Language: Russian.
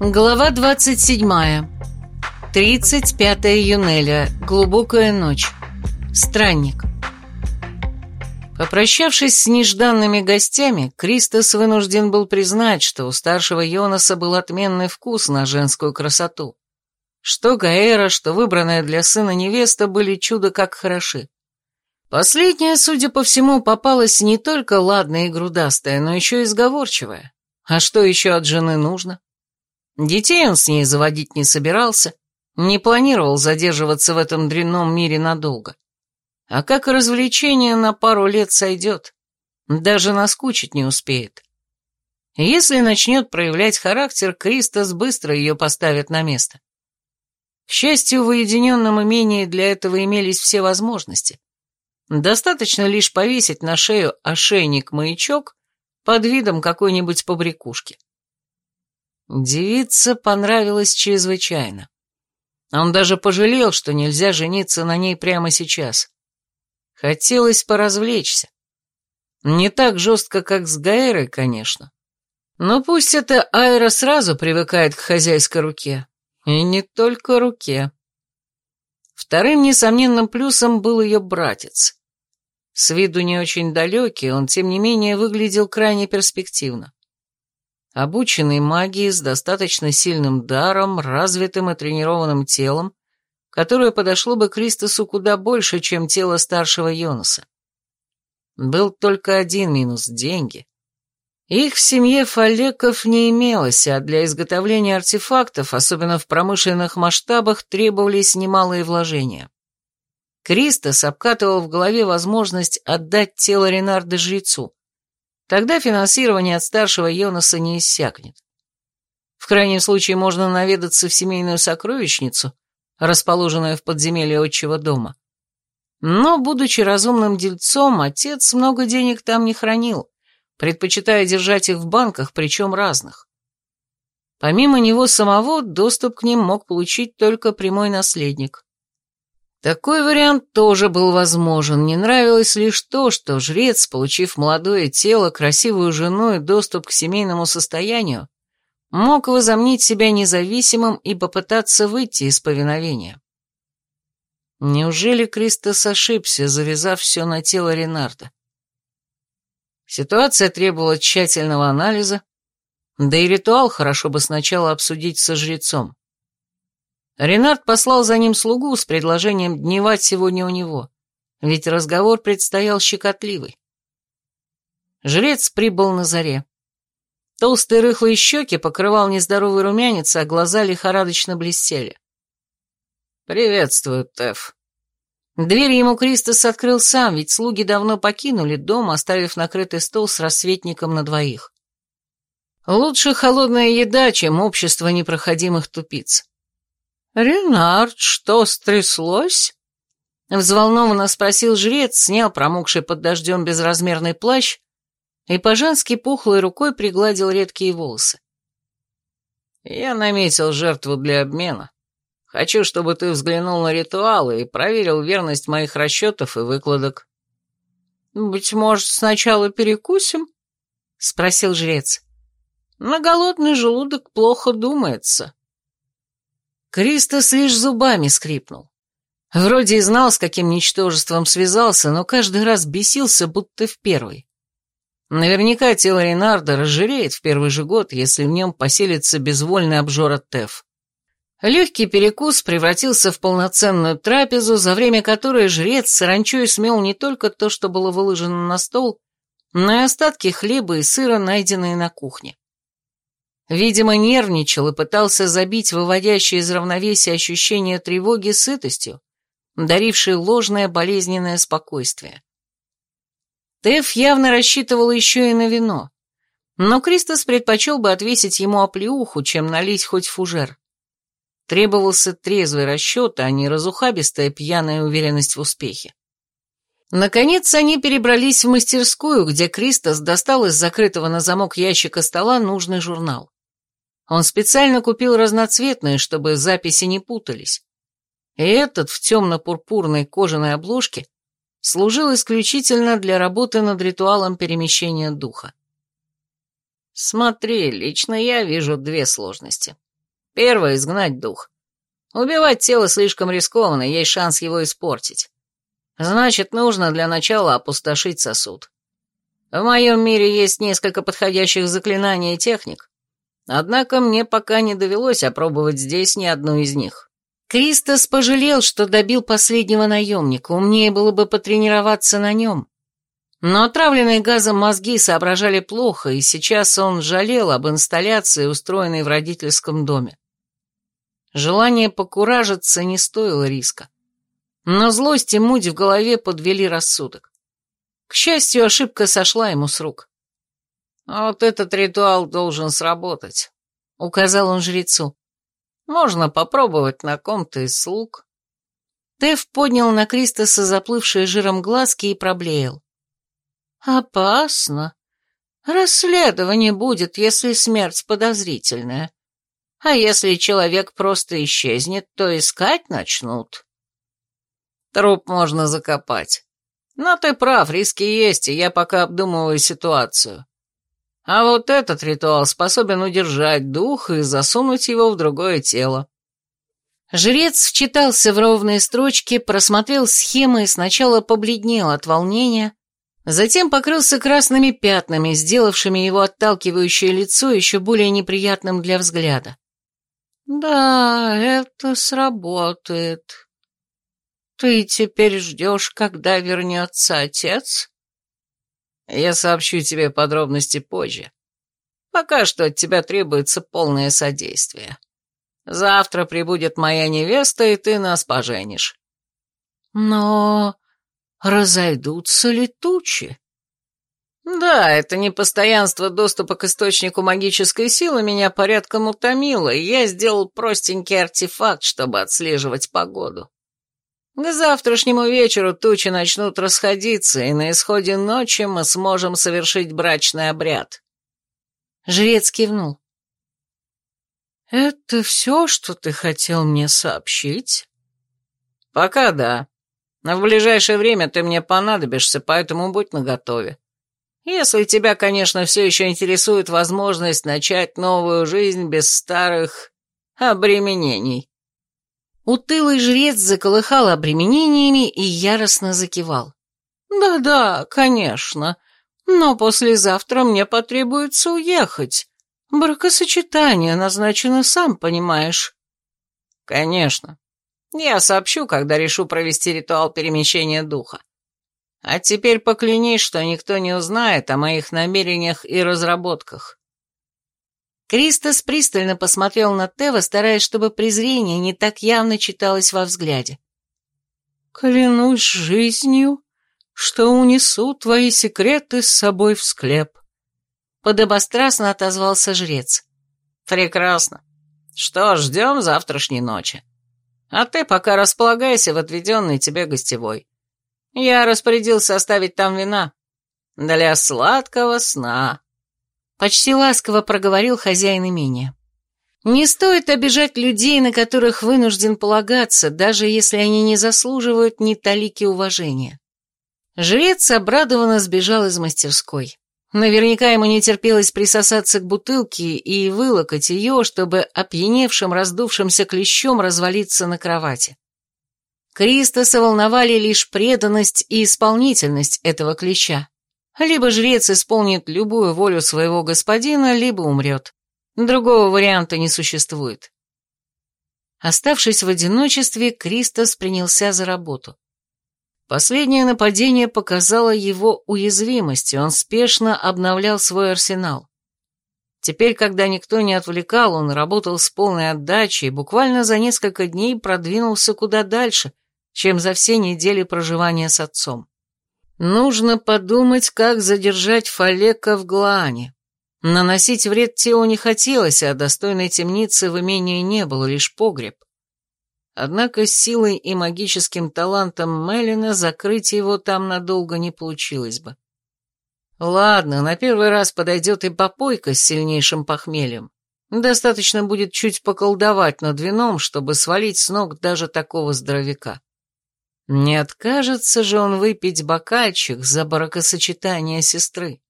Глава 27. 35 июня. Глубокая ночь. Странник. Попрощавшись с нежданными гостями, Кристос вынужден был признать, что у старшего Йонаса был отменный вкус на женскую красоту. Что Гаэра, что выбранная для сына невеста были чудо как хороши. Последняя, судя по всему, попалась не только ладная и грудастая, но еще и сговорчивая. А что еще от жены нужно? Детей он с ней заводить не собирался, не планировал задерживаться в этом дрянном мире надолго. А как развлечение на пару лет сойдет, даже наскучить не успеет. Если начнет проявлять характер, Кристос быстро ее поставит на место. К счастью, в уединенном имении для этого имелись все возможности. Достаточно лишь повесить на шею ошейник-маячок под видом какой-нибудь побрякушки. Девица понравилась чрезвычайно. Он даже пожалел, что нельзя жениться на ней прямо сейчас. Хотелось поразвлечься. Не так жестко, как с Гаэрой, конечно. Но пусть эта Айра сразу привыкает к хозяйской руке. И не только руке. Вторым несомненным плюсом был ее братец. С виду не очень далекий, он, тем не менее, выглядел крайне перспективно обученный магии с достаточно сильным даром, развитым и тренированным телом, которое подошло бы Кристосу куда больше, чем тело старшего Йонаса. Был только один минус – деньги. Их в семье фалеков не имелось, а для изготовления артефактов, особенно в промышленных масштабах, требовались немалые вложения. Кристос обкатывал в голове возможность отдать тело Ренарда жрецу, Тогда финансирование от старшего Йонаса не иссякнет. В крайнем случае можно наведаться в семейную сокровищницу, расположенную в подземелье отчего дома. Но, будучи разумным дельцом, отец много денег там не хранил, предпочитая держать их в банках, причем разных. Помимо него самого, доступ к ним мог получить только прямой наследник. Такой вариант тоже был возможен, не нравилось лишь то, что жрец, получив молодое тело, красивую жену и доступ к семейному состоянию, мог возомнить себя независимым и попытаться выйти из повиновения. Неужели Кристос ошибся, завязав все на тело Ренарда? Ситуация требовала тщательного анализа, да и ритуал хорошо бы сначала обсудить со жрецом. Ренард послал за ним слугу с предложением дневать сегодня у него, ведь разговор предстоял щекотливый. Жрец прибыл на заре. Толстые рыхлые щеки покрывал нездоровый румянец, а глаза лихорадочно блестели. «Приветствую, Теф». Дверь ему Кристос открыл сам, ведь слуги давно покинули дом, оставив накрытый стол с рассветником на двоих. Лучше холодная еда, чем общество непроходимых тупиц. «Ренард, что стряслось?» Взволнованно спросил жрец, снял промокший под дождем безразмерный плащ и по-женски пухлой рукой пригладил редкие волосы. «Я наметил жертву для обмена. Хочу, чтобы ты взглянул на ритуалы и проверил верность моих расчетов и выкладок». «Быть может, сначала перекусим?» — спросил жрец. «На голодный желудок плохо думается». Кристос лишь зубами скрипнул. Вроде и знал, с каким ничтожеством связался, но каждый раз бесился, будто в первый. Наверняка тело Ренарда разжиреет в первый же год, если в нем поселится безвольный обжор от Теф. Легкий перекус превратился в полноценную трапезу, за время которой жрец саранчой смел не только то, что было выложено на стол, но и остатки хлеба и сыра, найденные на кухне. Видимо, нервничал и пытался забить выводящее из равновесия ощущение тревоги сытостью, дарившей ложное болезненное спокойствие. Теф явно рассчитывал еще и на вино, но Кристос предпочел бы отвесить ему оплеуху, чем налить хоть фужер. Требовался трезвый расчет, а не разухабистая пьяная уверенность в успехе. Наконец они перебрались в мастерскую, где Кристос достал из закрытого на замок ящика стола нужный журнал. Он специально купил разноцветные, чтобы записи не путались. И этот в темно-пурпурной кожаной обложке служил исключительно для работы над ритуалом перемещения духа. Смотри, лично я вижу две сложности. Первое — изгнать дух. Убивать тело слишком рискованно, есть шанс его испортить. Значит, нужно для начала опустошить сосуд. В моем мире есть несколько подходящих заклинаний и техник, однако мне пока не довелось опробовать здесь ни одну из них. Кристос пожалел, что добил последнего наемника, умнее было бы потренироваться на нем. Но отравленные газом мозги соображали плохо, и сейчас он жалел об инсталляции, устроенной в родительском доме. Желание покуражиться не стоило риска. Но злость и муть в голове подвели рассудок. К счастью, ошибка сошла ему с рук. «Вот этот ритуал должен сработать», — указал он жрецу. «Можно попробовать на ком-то из слуг». Тев поднял на Кристоса заплывшие жиром глазки и проблеял. «Опасно. Расследование будет, если смерть подозрительная. А если человек просто исчезнет, то искать начнут». Труп можно закопать. Но ты прав, риски есть, и я пока обдумываю ситуацию. А вот этот ритуал способен удержать дух и засунуть его в другое тело. Жрец вчитался в ровные строчки, просмотрел схемы и сначала побледнел от волнения, затем покрылся красными пятнами, сделавшими его отталкивающее лицо еще более неприятным для взгляда. «Да, это сработает», «Ты теперь ждешь, когда вернется отец?» «Я сообщу тебе подробности позже. Пока что от тебя требуется полное содействие. Завтра прибудет моя невеста, и ты нас поженишь». «Но разойдутся ли тучи?» «Да, это непостоянство доступа к источнику магической силы меня порядком утомило, и я сделал простенький артефакт, чтобы отслеживать погоду. К завтрашнему вечеру тучи начнут расходиться, и на исходе ночи мы сможем совершить брачный обряд. Жрец кивнул. «Это все, что ты хотел мне сообщить?» «Пока да. Но в ближайшее время ты мне понадобишься, поэтому будь наготове. Если тебя, конечно, все еще интересует возможность начать новую жизнь без старых обременений». Утылый жрец заколыхал обременениями и яростно закивал. «Да-да, конечно, но послезавтра мне потребуется уехать. Бракосочетание назначено, сам понимаешь». «Конечно. Я сообщу, когда решу провести ритуал перемещения духа. А теперь поклянись, что никто не узнает о моих намерениях и разработках». Кристос пристально посмотрел на Тева, стараясь, чтобы презрение не так явно читалось во взгляде. «Клянусь жизнью, что унесу твои секреты с собой в склеп», — подобострастно отозвался жрец. «Прекрасно. Что, ждем завтрашней ночи. А ты пока располагайся в отведенной тебе гостевой. Я распорядился оставить там вина. Для сладкого сна». Почти ласково проговорил хозяин имения. Не стоит обижать людей, на которых вынужден полагаться, даже если они не заслуживают ни талики уважения. Жрец обрадованно сбежал из мастерской. Наверняка ему не терпелось присосаться к бутылке и вылокать ее, чтобы опьяневшим раздувшимся клещом развалиться на кровати. Кристоса волновали лишь преданность и исполнительность этого клеща. Либо жрец исполнит любую волю своего господина, либо умрет. Другого варианта не существует. Оставшись в одиночестве, Кристос принялся за работу. Последнее нападение показало его уязвимость, и он спешно обновлял свой арсенал. Теперь, когда никто не отвлекал, он работал с полной отдачей и буквально за несколько дней продвинулся куда дальше, чем за все недели проживания с отцом. Нужно подумать, как задержать Фалека в Глаане. Наносить вред телу не хотелось, а достойной темницы в имении не было, лишь погреб. Однако с силой и магическим талантом Мелина закрыть его там надолго не получилось бы. Ладно, на первый раз подойдет и попойка с сильнейшим похмельем. Достаточно будет чуть поколдовать над вином, чтобы свалить с ног даже такого здоровяка. Не откажется же он выпить бокальчик за бракосочетание сестры.